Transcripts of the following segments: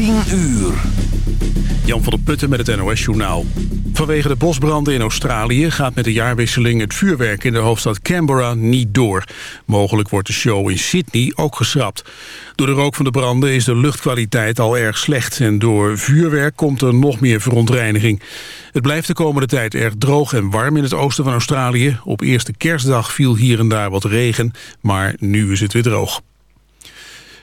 10 uur. Jan van der Putten met het NOS-journaal. Vanwege de bosbranden in Australië gaat met de jaarwisseling het vuurwerk in de hoofdstad Canberra niet door. Mogelijk wordt de show in Sydney ook geschrapt. Door de rook van de branden is de luchtkwaliteit al erg slecht en door vuurwerk komt er nog meer verontreiniging. Het blijft de komende tijd erg droog en warm in het oosten van Australië. Op eerste kerstdag viel hier en daar wat regen, maar nu is het weer droog.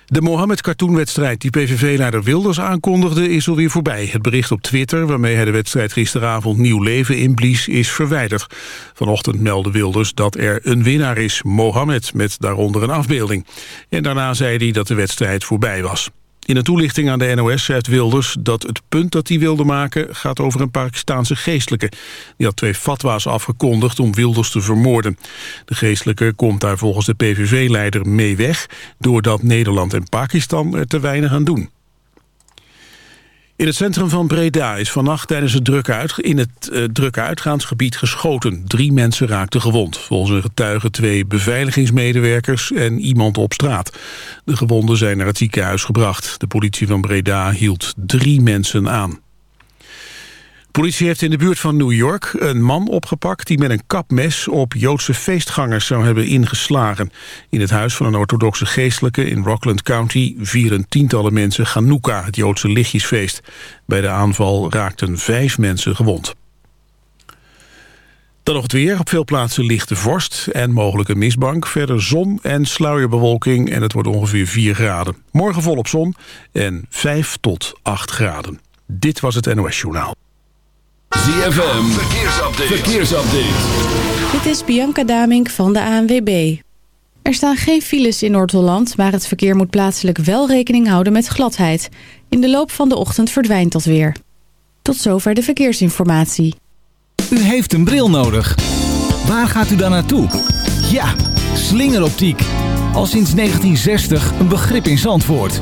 De Mohammed Cartoon-wedstrijd die PVV-leider Wilders aankondigde is alweer voorbij. Het bericht op Twitter waarmee hij de wedstrijd gisteravond nieuw leven inblies is verwijderd. Vanochtend meldde Wilders dat er een winnaar is, Mohammed, met daaronder een afbeelding. En daarna zei hij dat de wedstrijd voorbij was. In een toelichting aan de NOS schrijft Wilders dat het punt dat hij wilde maken gaat over een Pakistaanse geestelijke. Die had twee fatwa's afgekondigd om Wilders te vermoorden. De geestelijke komt daar volgens de PVV-leider mee weg doordat Nederland en Pakistan er te weinig aan doen. In het centrum van Breda is vannacht tijdens het drukke uit, in het uh, drukke uitgaansgebied geschoten. Drie mensen raakten gewond. Volgens een getuige twee beveiligingsmedewerkers en iemand op straat. De gewonden zijn naar het ziekenhuis gebracht. De politie van Breda hield drie mensen aan politie heeft in de buurt van New York een man opgepakt... die met een kapmes op Joodse feestgangers zou hebben ingeslagen. In het huis van een orthodoxe geestelijke in Rockland County... vieren tientallen mensen Chanukka, het Joodse lichtjesfeest. Bij de aanval raakten vijf mensen gewond. Dan nog het weer. Op veel plaatsen lichte vorst en mogelijk een mistbank. Verder zon en sluierbewolking en het wordt ongeveer 4 graden. Morgen volop zon en 5 tot 8 graden. Dit was het NOS Journaal. ZFM, verkeersupdate. verkeersupdate. Dit is Bianca Damink van de ANWB. Er staan geen files in Noord-Holland, maar het verkeer moet plaatselijk wel rekening houden met gladheid. In de loop van de ochtend verdwijnt dat weer. Tot zover de verkeersinformatie. U heeft een bril nodig. Waar gaat u dan naartoe? Ja, slingeroptiek. Al sinds 1960 een begrip in Zandvoort.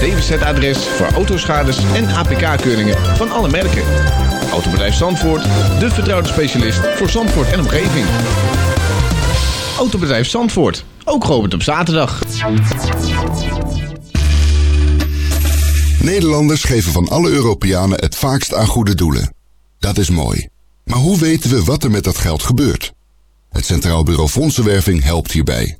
DWZ-adres voor autoschades en APK-keuringen van alle merken. Autobedrijf Zandvoort, de vertrouwde specialist voor Zandvoort en omgeving. Autobedrijf Zandvoort, ook geopend op zaterdag. Nederlanders geven van alle Europeanen het vaakst aan goede doelen. Dat is mooi. Maar hoe weten we wat er met dat geld gebeurt? Het Centraal Bureau Fondsenwerving helpt hierbij.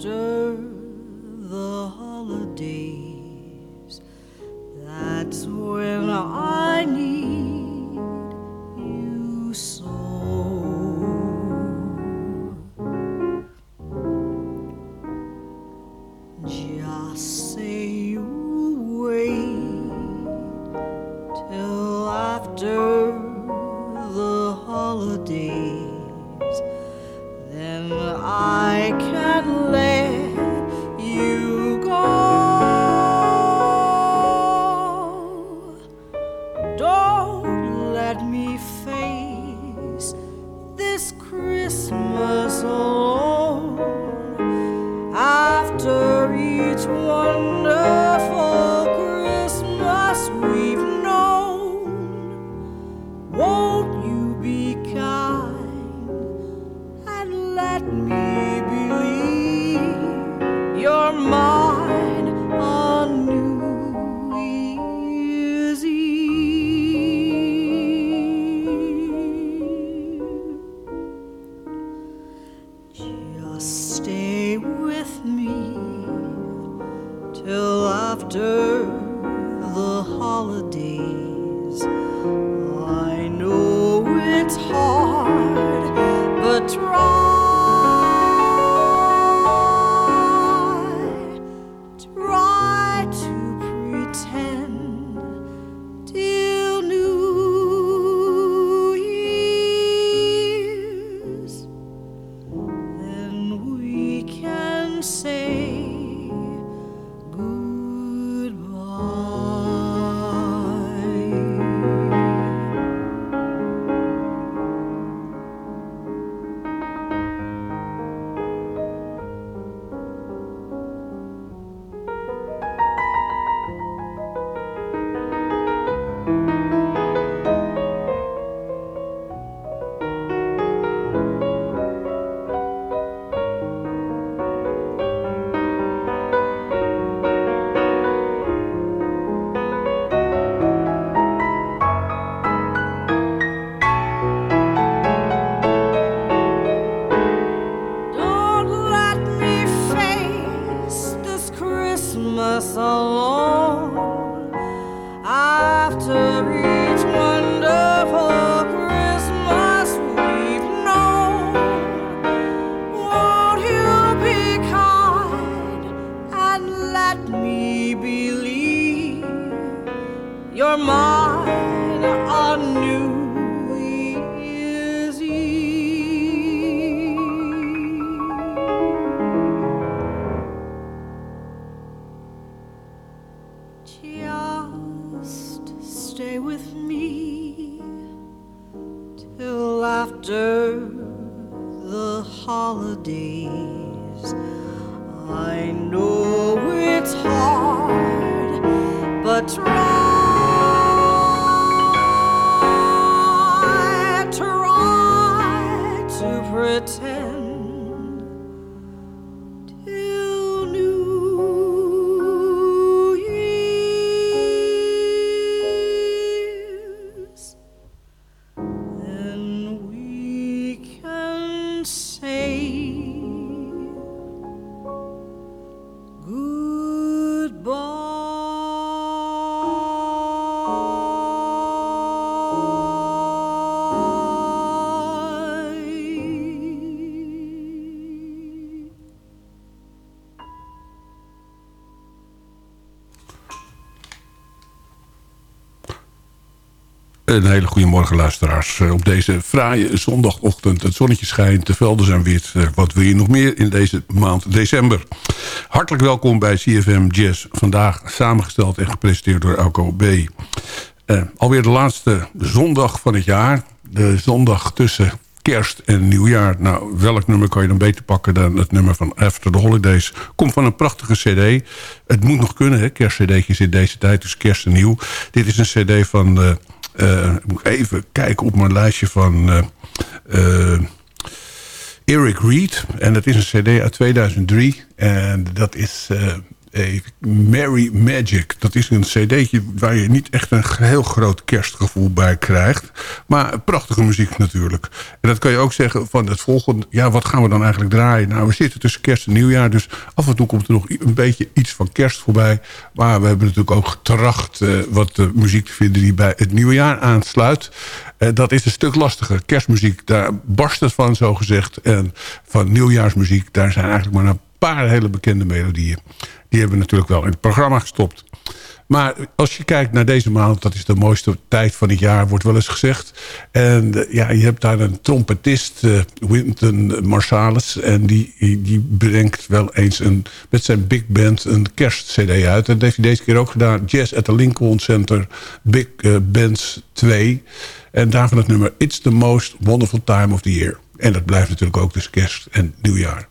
After Een hele goede morgen luisteraars. Eh, Op deze fraaie zondagochtend. Het zonnetje schijnt, de velden zijn wit. Eh, Wat wil je nog meer in deze maand december? Hartelijk welkom bij CFM Jazz. Vandaag samengesteld en gepresenteerd door Elko B. Eh, alweer de laatste zondag van het jaar. De zondag tussen kerst en nieuwjaar. Nou, welk nummer kan je dan beter pakken dan het nummer van After the Holidays? Komt van een prachtige cd. Het moet nog kunnen, hè? kerstcd'tjes in deze tijd, dus kerst en nieuw. Dit is een cd van... eh, ik moet even kijken op mijn lijstje van... eh, eh, Eric Reed. En dat is een cd uit 2003. En dat is even, Merry Magic. Dat is een cd'tje waar je niet echt een heel groot kerstgevoel bij krijgt. Maar prachtige muziek natuurlijk. En dat kan je ook zeggen van het volgende... Ja, wat gaan we dan eigenlijk draaien? Nou, we zitten tussen kerst en nieuwjaar. Dus af en toe komt er nog een beetje iets van kerst voorbij. Maar we hebben natuurlijk ook getracht... eh, wat de muziek te vinden die bij het nieuwe jaar aansluit. Eh, dat is een stuk lastiger. Kerstmuziek, daar barst het van, zo gezegd. En van nieuwjaarsmuziek, daar zijn eigenlijk maar een paar hele bekende melodieën. Die hebben we natuurlijk wel in het programma gestopt. Maar als je kijkt naar deze maand, dat is de mooiste tijd van het jaar, wordt wel eens gezegd. En uh, ja, je hebt daar een trompetist, uh, Winton Marsalis. En die, die brengt wel eens een, met zijn big band een kerstcd uit. En dat heeft hij deze keer ook gedaan. Jazz at the Lincoln Center, Big uh, Bands 2. En daarvan het nummer It's the Most Wonderful Time of the Year. En dat blijft natuurlijk ook tussen kerst en nieuwjaar.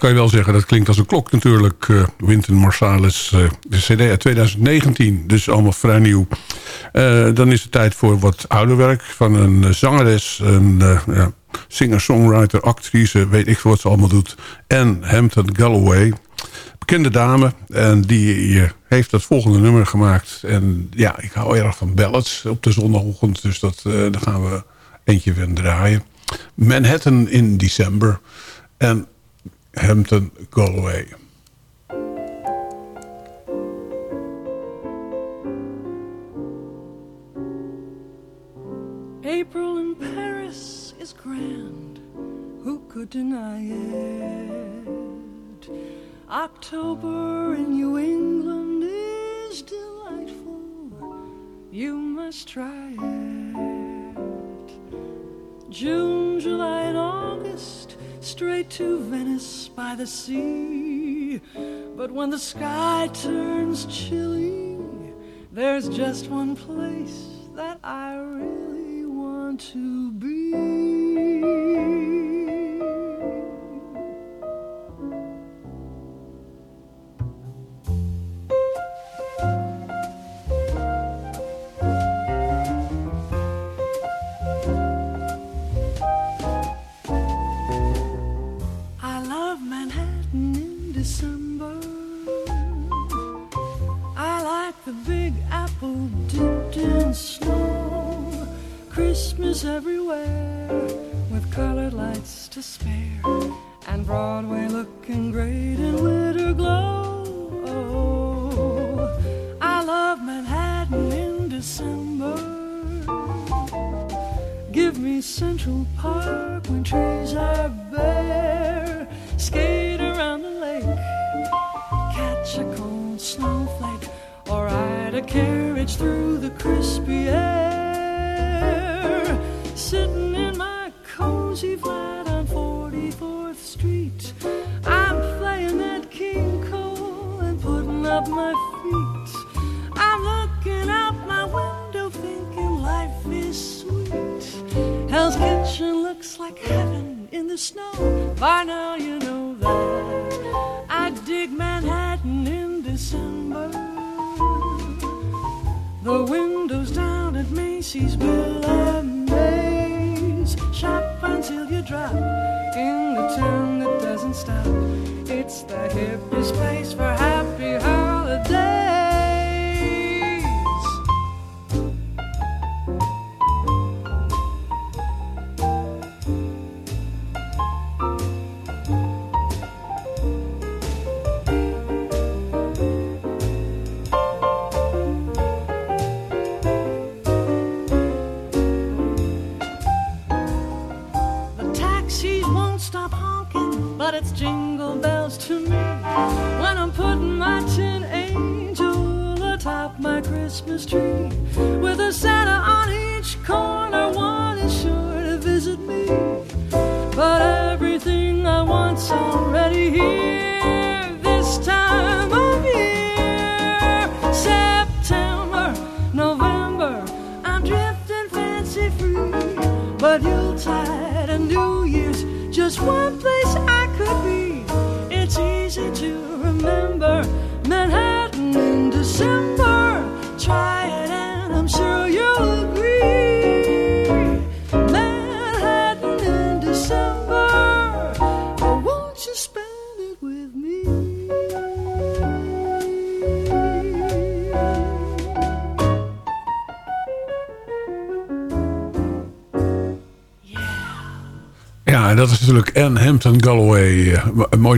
Kan je wel zeggen. Dat klinkt als een klok natuurlijk. Uh, Wynton Marsalis, uh, de cd uit 2019. Dus allemaal vrij nieuw. Uh, dan is het tijd voor wat ouder werk van een zangeres. Een ja, singer-songwriter, actrice, weet ik wat ze allemaal doet. En Hampton Galloway. Bekende dame. En die heeft dat volgende nummer gemaakt. En ja, ik hou erg van ballads op de zondagochtend. Dus dat, daar gaan we eentje weer draaien. Manhattan in december. En Hampton Galway. April in Paris is grand. Who could deny it? October in New England is delightful. You must try it. June, July, and August straight to Venice by the sea. But when the sky turns chilly, there's just one place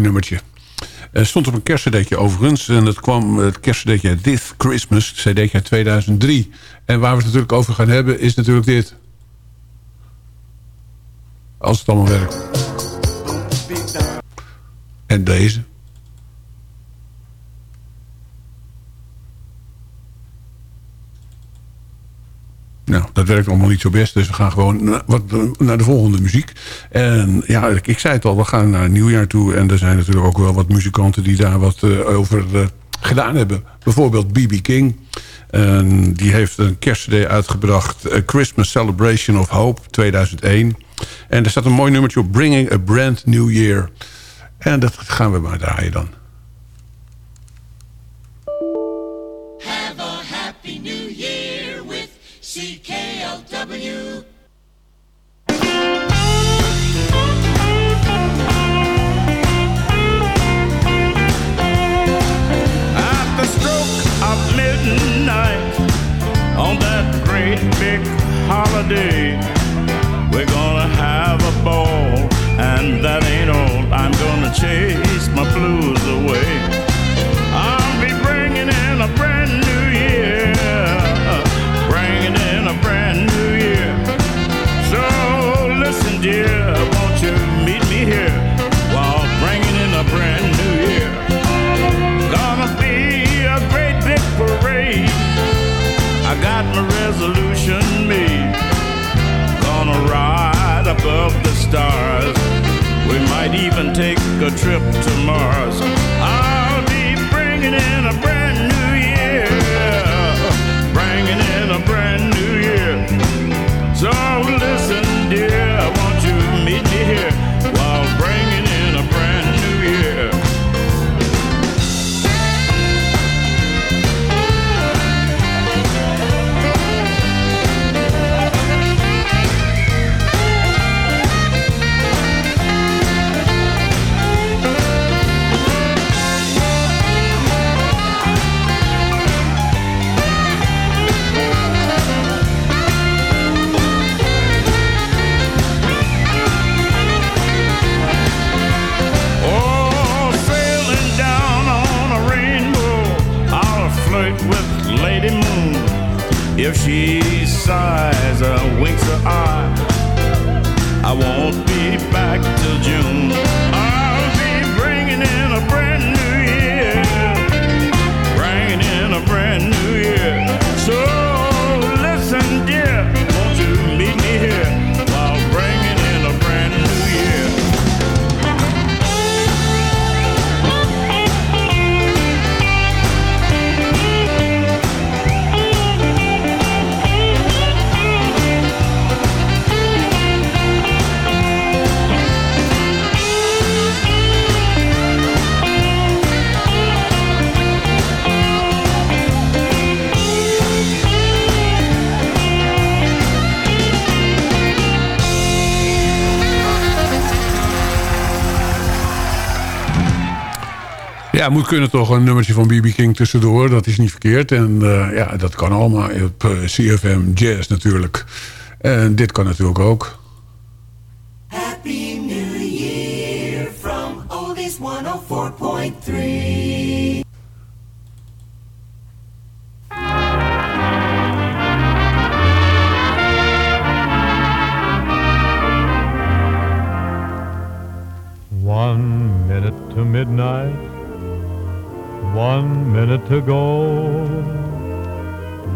nummertje. Het stond op een kerstcd'tje overigens. En dat kwam het kerstcd'tje This Christmas. Cd'tje uit 2003. En waar we het natuurlijk over gaan hebben is natuurlijk dit. Als het allemaal werkt. En deze. Nou, dat werkt allemaal niet zo best. Dus we gaan gewoon na- wat, naar de volgende muziek. En ja, ik, zei het al, we gaan naar het nieuwjaar toe. En er zijn natuurlijk ook wel wat muzikanten die daar wat eh, over eh, gedaan hebben. Bijvoorbeeld B.B. King. En die heeft een kerstcd uitgebracht. A Christmas Celebration of Hope 2001. En er staat een mooi nummertje op Bringing a Brand New Year. En dat gaan we maar draaien dan. Holiday, we're gonna have a ball, and that ain't all. I'm gonna chase my blues Ja, moet kunnen toch een nummertje van BB King tussendoor. Dat is niet verkeerd. En eh, ja, dat kan allemaal op eh, CFM Jazz natuurlijk. En dit kan natuurlijk ook. To go,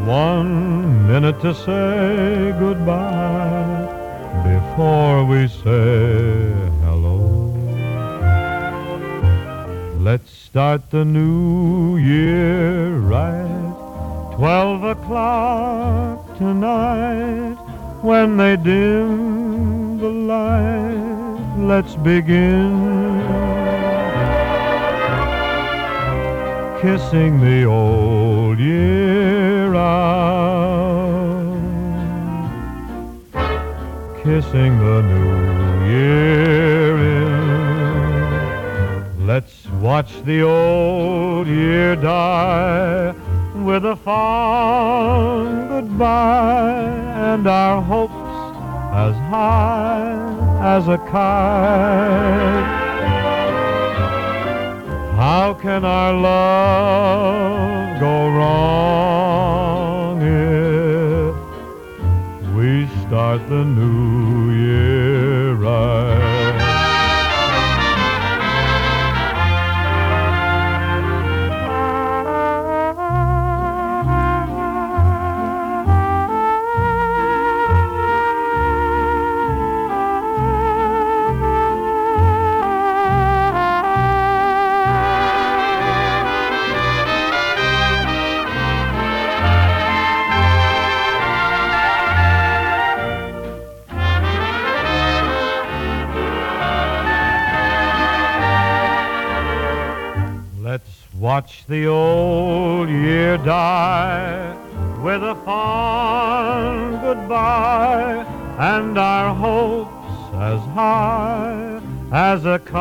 one minute to say goodbye before we say hello. Let's start the new year right, twelve o'clock tonight when they dim the light. Let's begin kissing the old year out, kissing the new year in. Let's watch the old year die with a fond goodbye and our hopes as high as a kite. How can our love go wrong if we start the new year right? Watch the old year die with a fond goodbye and our hopes as high as a kite.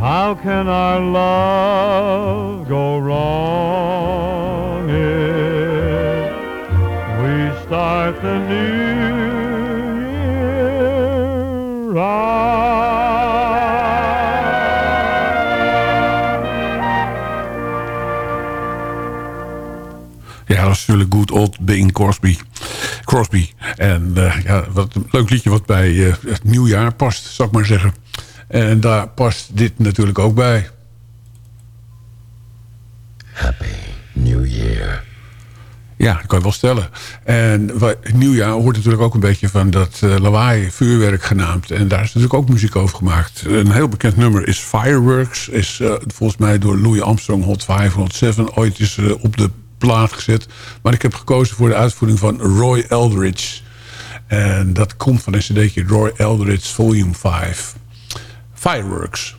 How can our love go wrong if we start the new natuurlijk Good Old Bing Crosby. Crosby. En uh, ja, wat een leuk liedje wat bij uh, het nieuwjaar past, zou ik maar zeggen. En daar past dit natuurlijk ook bij. Happy New Year. Ja, dat kan je wel stellen. En nieuwjaar hoort natuurlijk ook een beetje van dat uh, lawaai vuurwerk genaamd. En daar is natuurlijk ook muziek over gemaakt. Een heel bekend nummer is Fireworks. Is uh, volgens mij door Louis Armstrong Hot 507 ooit is uh, op de plaat gezet. Maar ik heb gekozen voor de uitvoering van Roy Eldridge. En dat komt van een cd'tje Roy Eldridge Volume 5. Fireworks.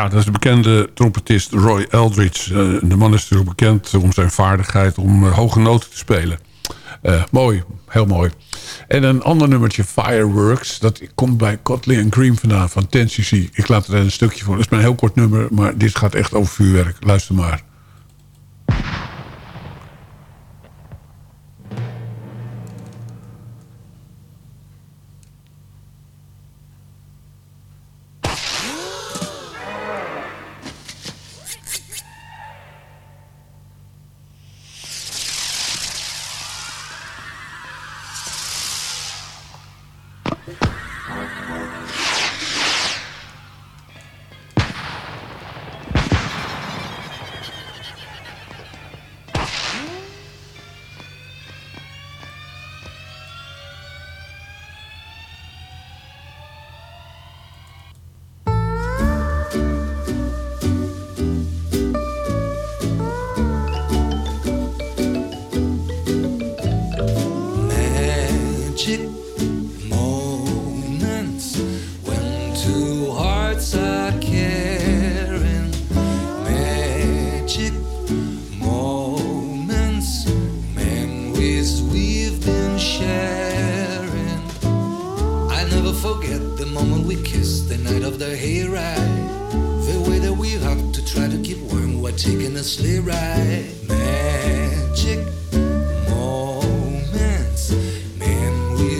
Ja, dat is de bekende trompetist Roy Eldridge. Uh, de man is natuurlijk bekend om zijn vaardigheid om uh, hoge noten te spelen. Uh, mooi, heel mooi. En een ander nummertje, Fireworks. Dat komt bij Cotley Cream vandaan, van Tennessee. Ik laat er een stukje voor. Dat is maar een heel kort nummer, maar dit gaat echt over vuurwerk. Luister maar.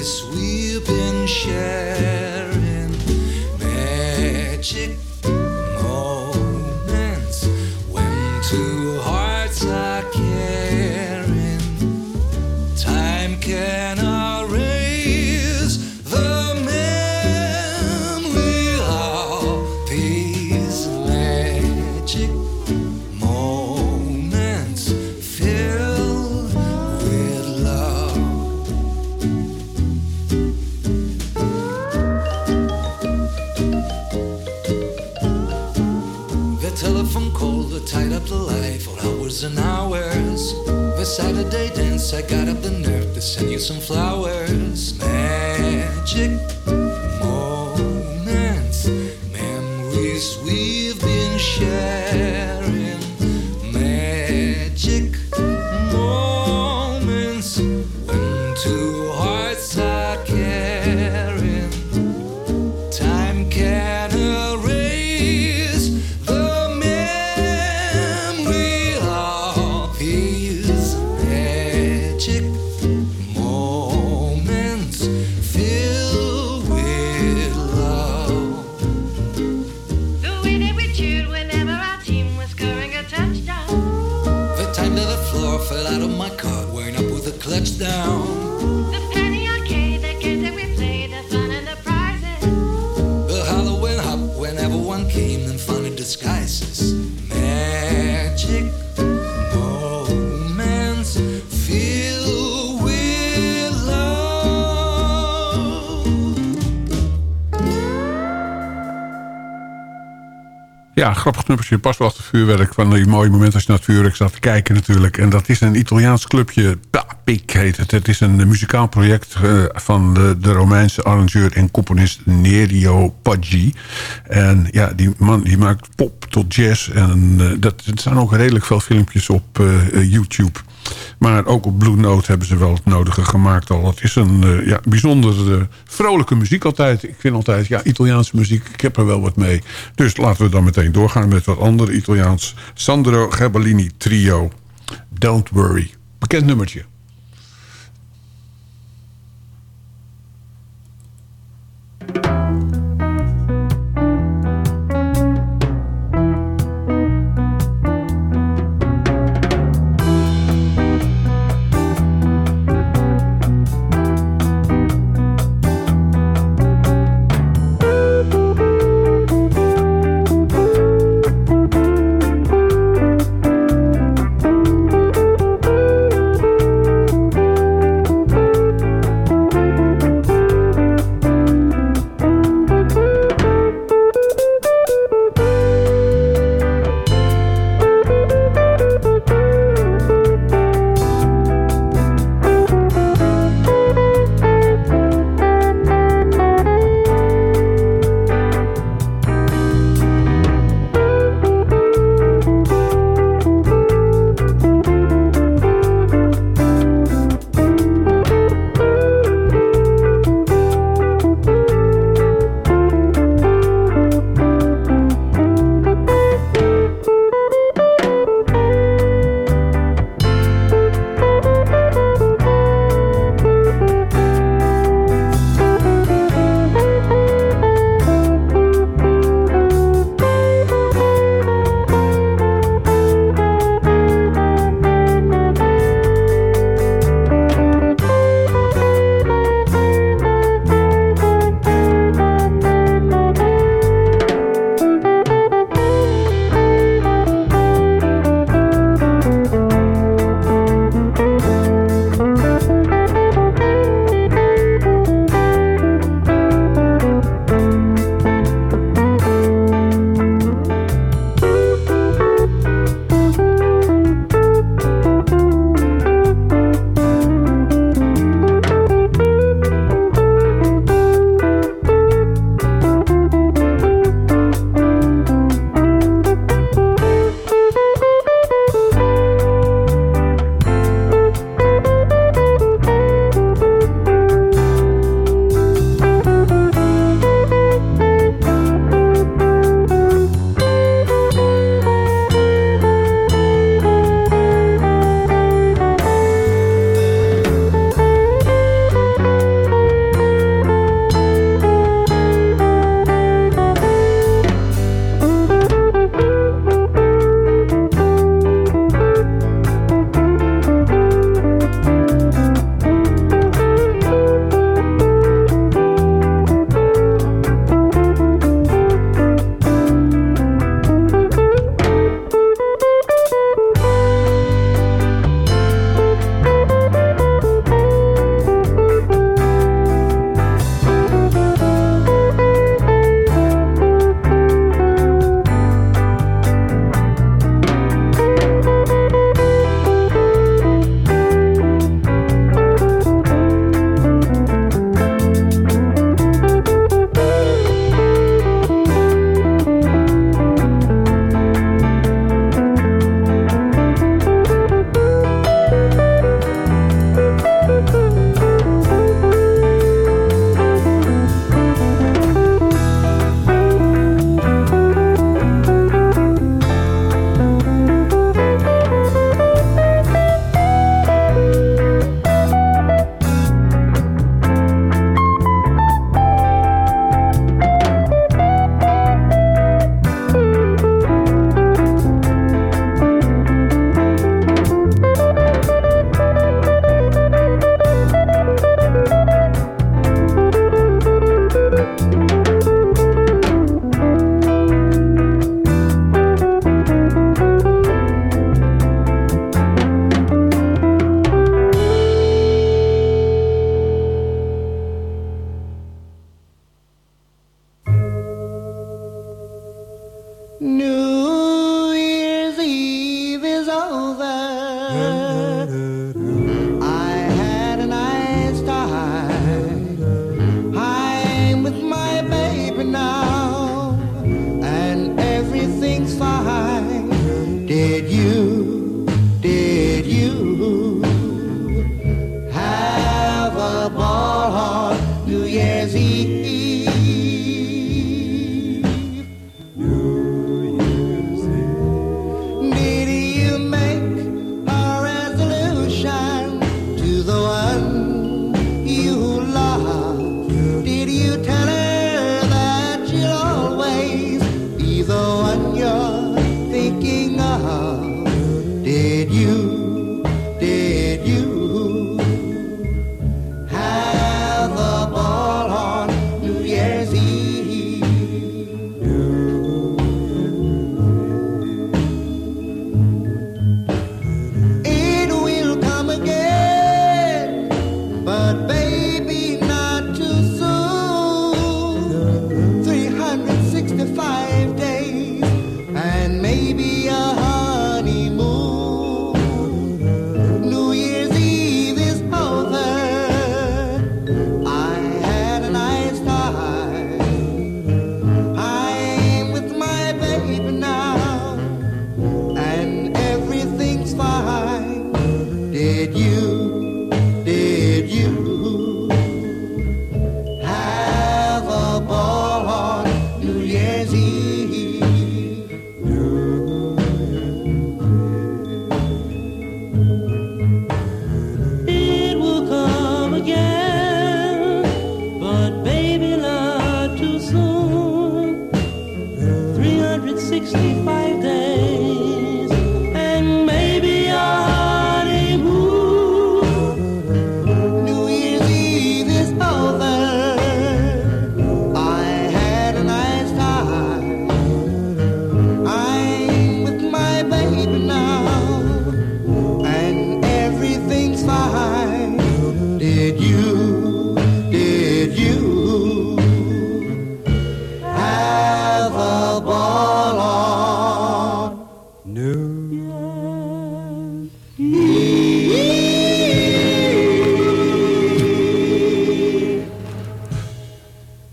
Sweet. Grappig nummertje. Pas wel achter vuurwerk. Van die mooie momenten als je naar het vuurwerk staat te kijken natuurlijk. En dat is een Italiaans clubje. Papik heet het. Het is een muzikaal project eh, van de, de Romeinse arrangeur en componist Nerio Paggi. En ja, die man die maakt pop tot jazz. En eh, dat, er staan ook redelijk veel filmpjes op eh, YouTube. Maar ook op Blue Note hebben ze wel het nodige gemaakt al. Het is een eh, ja, bijzonder eh, vrolijke muziek altijd. Ik vind altijd, ja, Italiaanse muziek, ik heb er wel wat mee. Dus laten we dan meteen doorgaan met wat andere Italiaans. Sandro Gabellini Trio, Don't Worry. Bekend nummertje.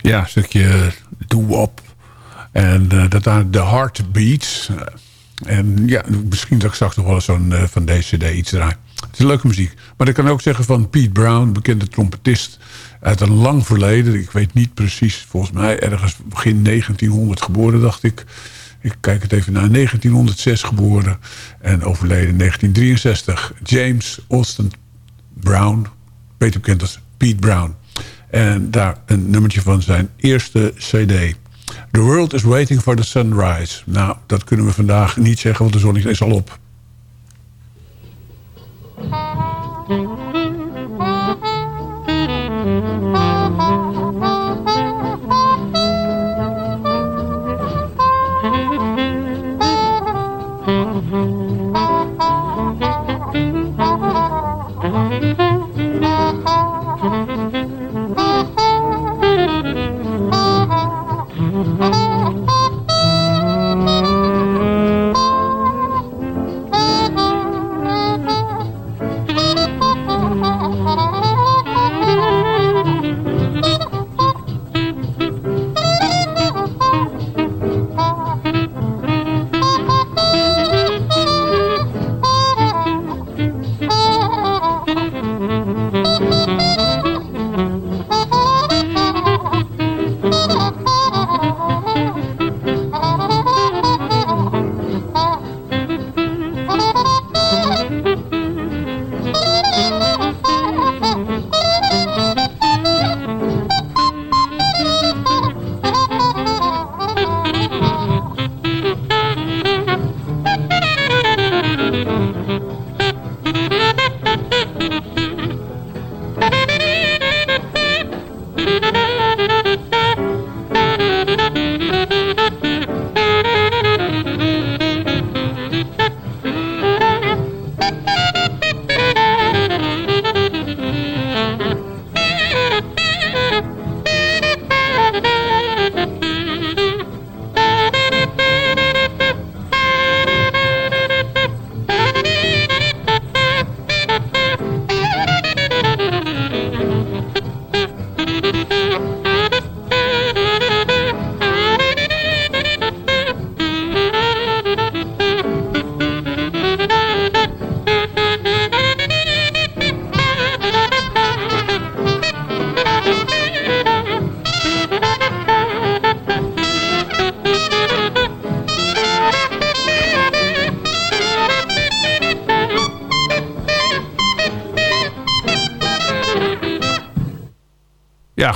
Ja, een stukje doo-wop. En uh, dat waren de Heartbeats. En ja, misschien dat ik straks nog wel eens zo'n uh, van deze cd iets draai. Het is leuke muziek. Maar ik kan ook zeggen van Pete Brown, bekende trompetist uit een lang verleden. Ik weet niet precies, volgens mij ergens begin 1900 geboren, dacht ik. Ik kijk het even naar 1906 geboren en overleden in 1963. James Austin Brown, beter bekend als Pete Brown. En daar een nummertje van zijn eerste cd. The world is waiting for the sunrise. Nou, dat kunnen we vandaag niet zeggen, want de zon is al op.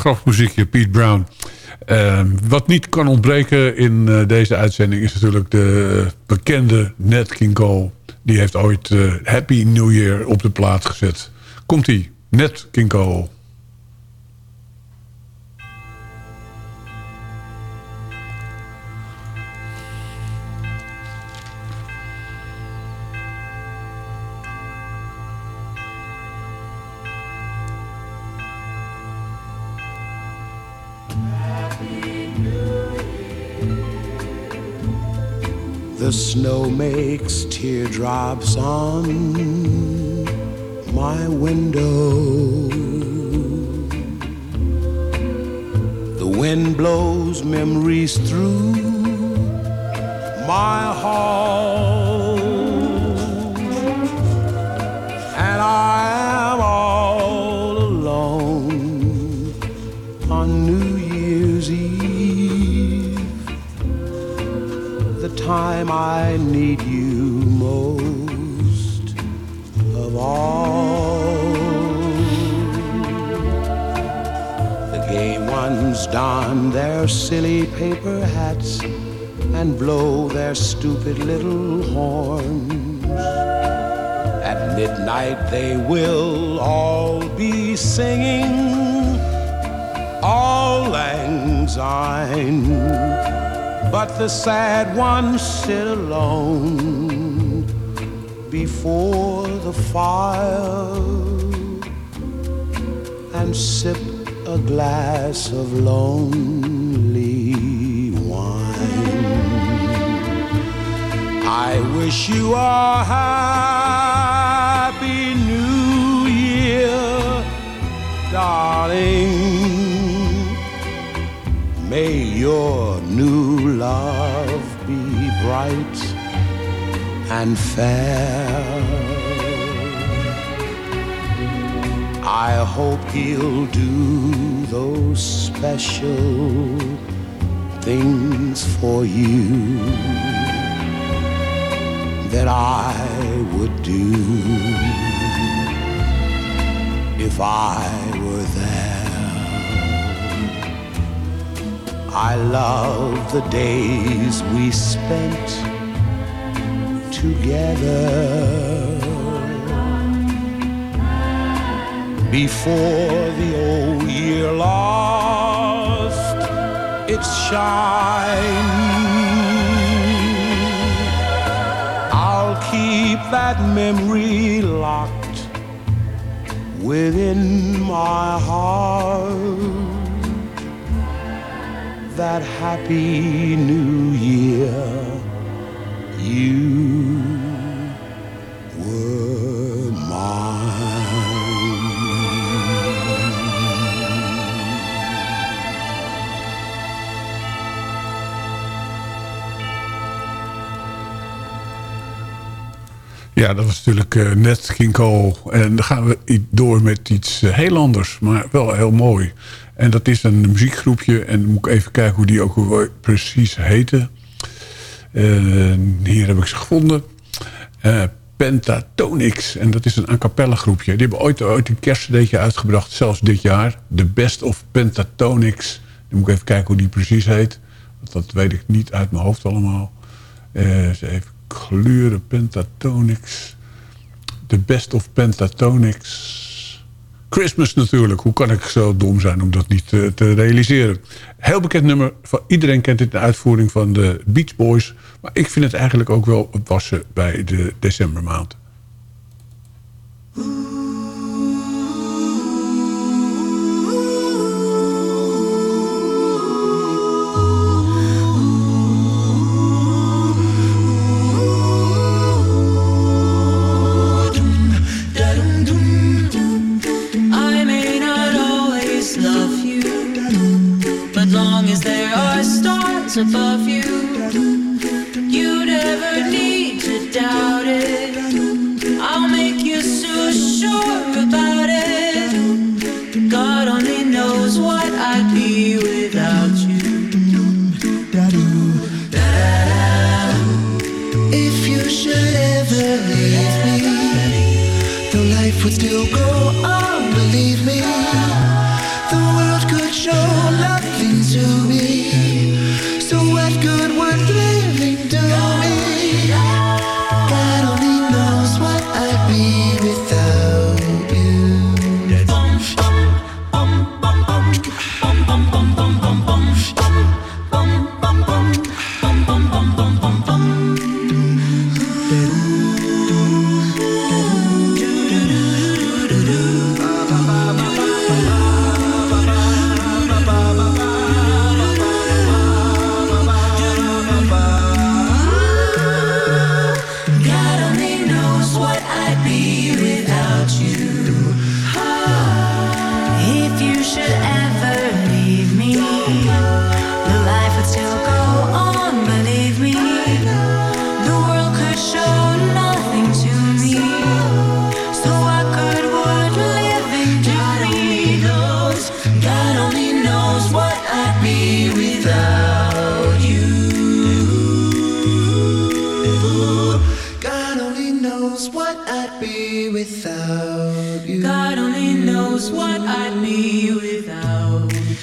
Ja, grappig muziekje, Pete Brown. Uh, wat niet kan ontbreken in uh, deze uitzending... is natuurlijk de bekende Nat King Cole. Die heeft ooit uh, Happy New Year op de plaat gezet. Komt-ie, Nat King Cole. Makes teardrops on my window. The wind blows memories through my hall. Time I need you most of all. The gay ones don their silly paper hats and blow their stupid little horns. At midnight they will all be singing all lang syne but the sad ones sit alone before the fire and sip a glass of lonely wine. I wish you a happy new year, darling. May your new love be bright and fair. I hope he'll do those special things for you that I would do if I I love the days we spent together before the old year lost its shine. I'll keep that memory locked within my heart happy new year you Ja, dat was natuurlijk uh, net King. En dan gaan we door met iets uh, heel anders, maar wel heel mooi. En dat is een muziekgroepje. En moet ik even kijken hoe die ook precies heette. Uh, hier heb ik ze gevonden. Pentatonix. En dat is een a cappella groepje. Die hebben ooit, ooit een kerstcd'tje uitgebracht. Zelfs dit jaar. The Best of Pentatonix. Dan moet ik even kijken hoe die precies heet. Want dat weet ik niet uit mijn hoofd allemaal. eens even gluren. Pentatonix. The Best of Pentatonix. Christmas natuurlijk. Hoe kan ik zo dom zijn om dat niet te, te realiseren? Heel bekend nummer. Van, iedereen kent dit de uitvoering van de Beach Boys. Maar ik vind het eigenlijk ook wel passen bij de decembermaand.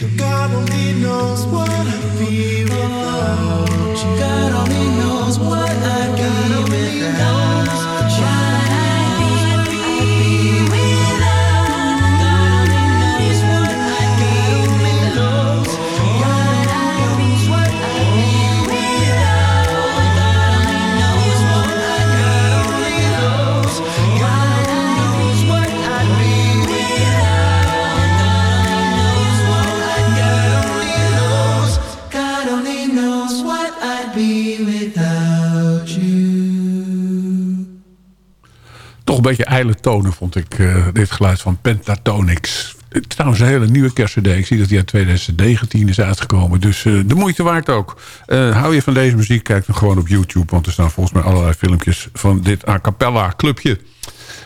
God only knows what I'd be without you. Beetje ijle tonen vond ik eh, dit geluid van Pentatonix. Trouwens een hele nieuwe kerstcd. Ik zie dat die uit 2019 is uitgekomen. Dus eh, de moeite waard ook. Eh, hou je van deze muziek, kijk dan gewoon op YouTube. Want er staan volgens mij allerlei filmpjes van dit a cappella clubje.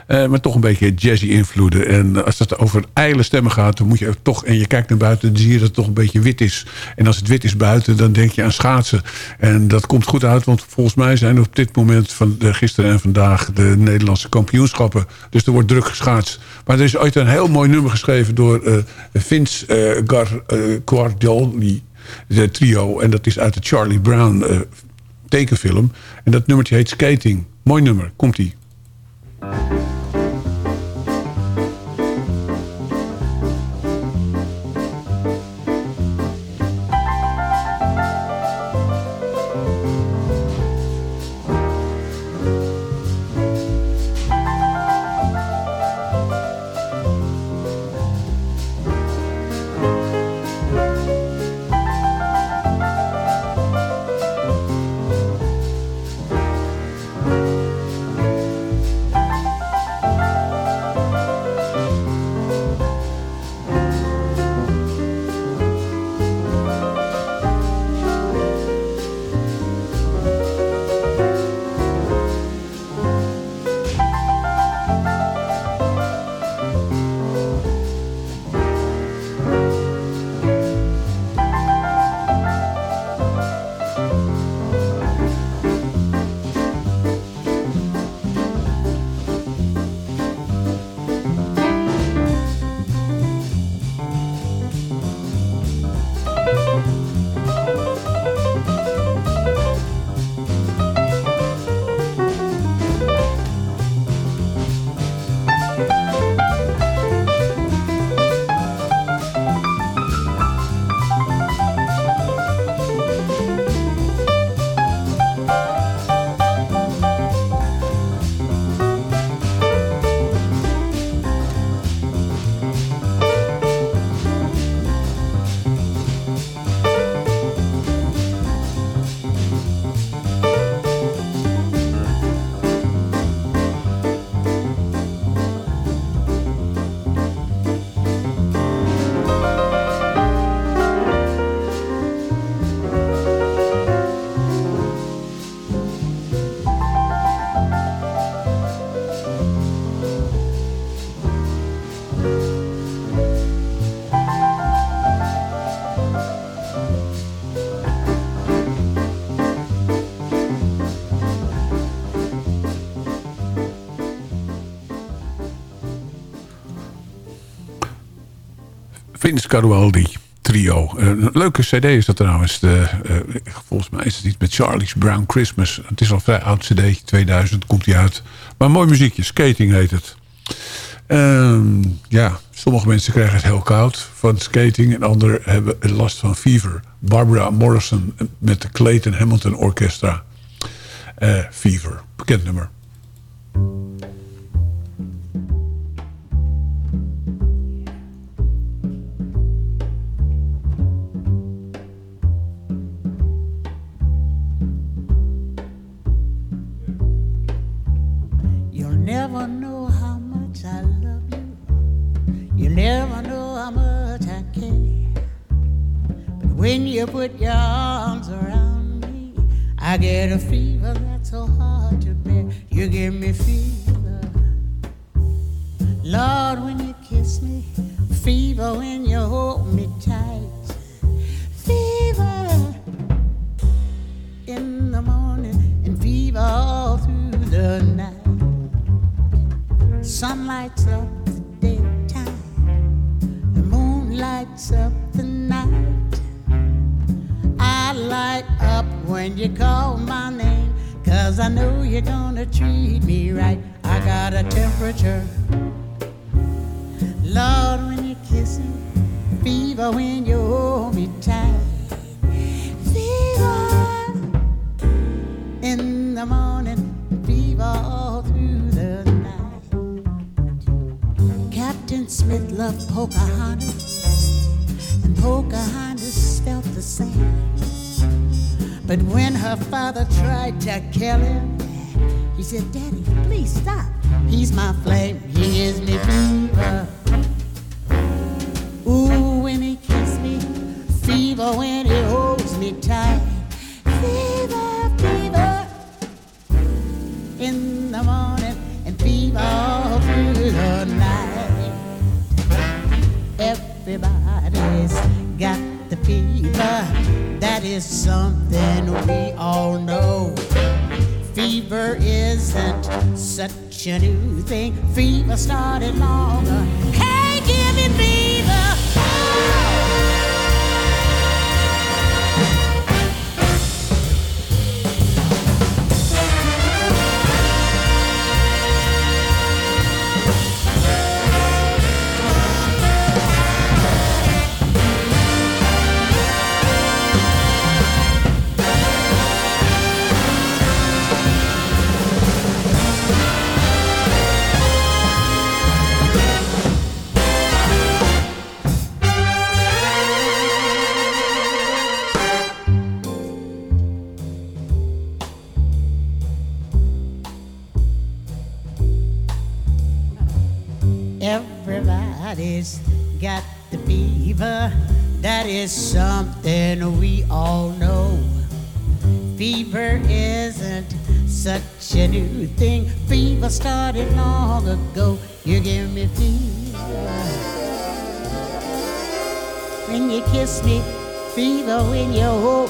Eh, maar toch een beetje jazzy invloeden. En als het over ijle stemmen gaat, dan moet je toch... en je kijkt naar buiten, dan zie je dat het toch een beetje wit is. En als het wit is buiten, dan denk je aan schaatsen. En dat komt goed uit, want volgens mij zijn op dit moment... van gisteren en vandaag de Nederlandse kampioenschappen. Dus er wordt druk geschaatst. Maar er is ooit een heel mooi nummer geschreven... door eh, Vince eh, Gar, Guardioli, de trio. En dat is uit de Charlie Brown tekenfilm. En dat nummertje heet Skating. Mooi nummer, komt-ie. Thank you. Vince Carualdi. trio. Eh, een leuke cd is dat trouwens. De, eh, volgens mij is het niet met Charlie's Brown Christmas. Het is al vrij oud cd, 2000 komt hij uit. Maar mooi muziekje, Skating heet het. Ehm, ja, sommige mensen krijgen het heel koud van skating... en anderen hebben last van fever. Barbara Morrison met de Clayton Hamilton Orchestra. Eh, fever, bekend nummer. Put your arms around me, I get a fever that's so hard to bear. You give me fever. Lord, when you kiss me, fever when you hold me tight. Fever in the morning and fever all through the night. Sun lights up the daytime, the moon lights up when you call my name, cause I know you're gonna treat me right. I got a temperature. Lord, when you kiss me, fever when you hold me tight. Fever in the morning, fever all through the night. Captain Smith loved Pocahontas, and Pocahontas felt the same. But when her father tried to kill him, he said, Daddy, please stop. He's my flame, he gives me fever. Ooh, when he kisses me, fever when he holds me tight. Fever, fever in the morning and fever all through the night. Everybody's got the fever. That is something we all know. Fever isn't such a new thing. Fever started longer. Hey, give me fever. Fever when you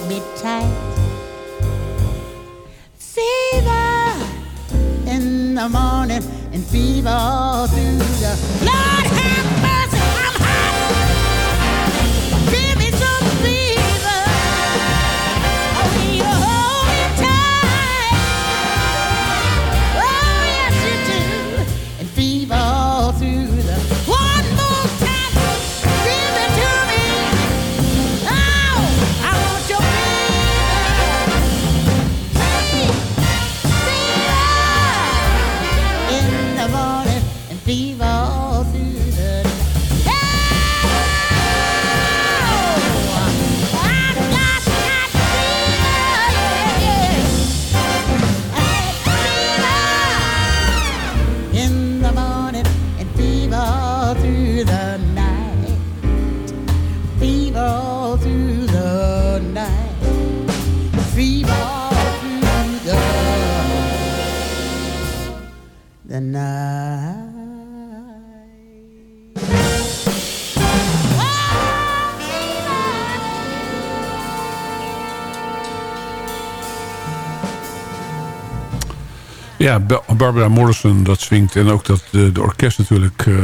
Ja, Ba- Barbara Morrison, dat swingt. En ook dat de, de orkest natuurlijk. eh,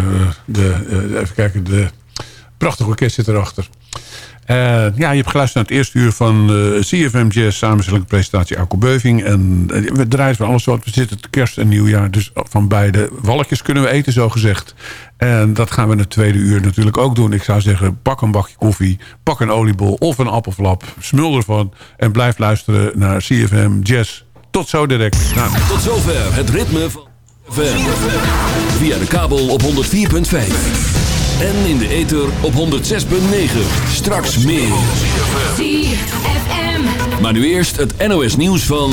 de, eh, even kijken, de prachtige orkest zit erachter. Eh, ja, je hebt geluisterd naar het eerste uur van eh, CFM Jazz... samenstelling en presentatie Arco Beuving. En eh, we draaien van alles wat. We zitten te kerst en nieuwjaar. Dus van beide walletjes kunnen we eten, zo gezegd. En dat gaan we in het tweede uur natuurlijk ook doen. Ik zou zeggen, pak een bakje koffie, pak een oliebol of een appelflap. Smul ervan en blijf luisteren naar CFM Jazz. Tot zo direct. Nou. Tot zover het ritme van. Via de kabel op 104.5. En in de ether op 106.9. Straks meer. Maar nu eerst het NOS nieuws van...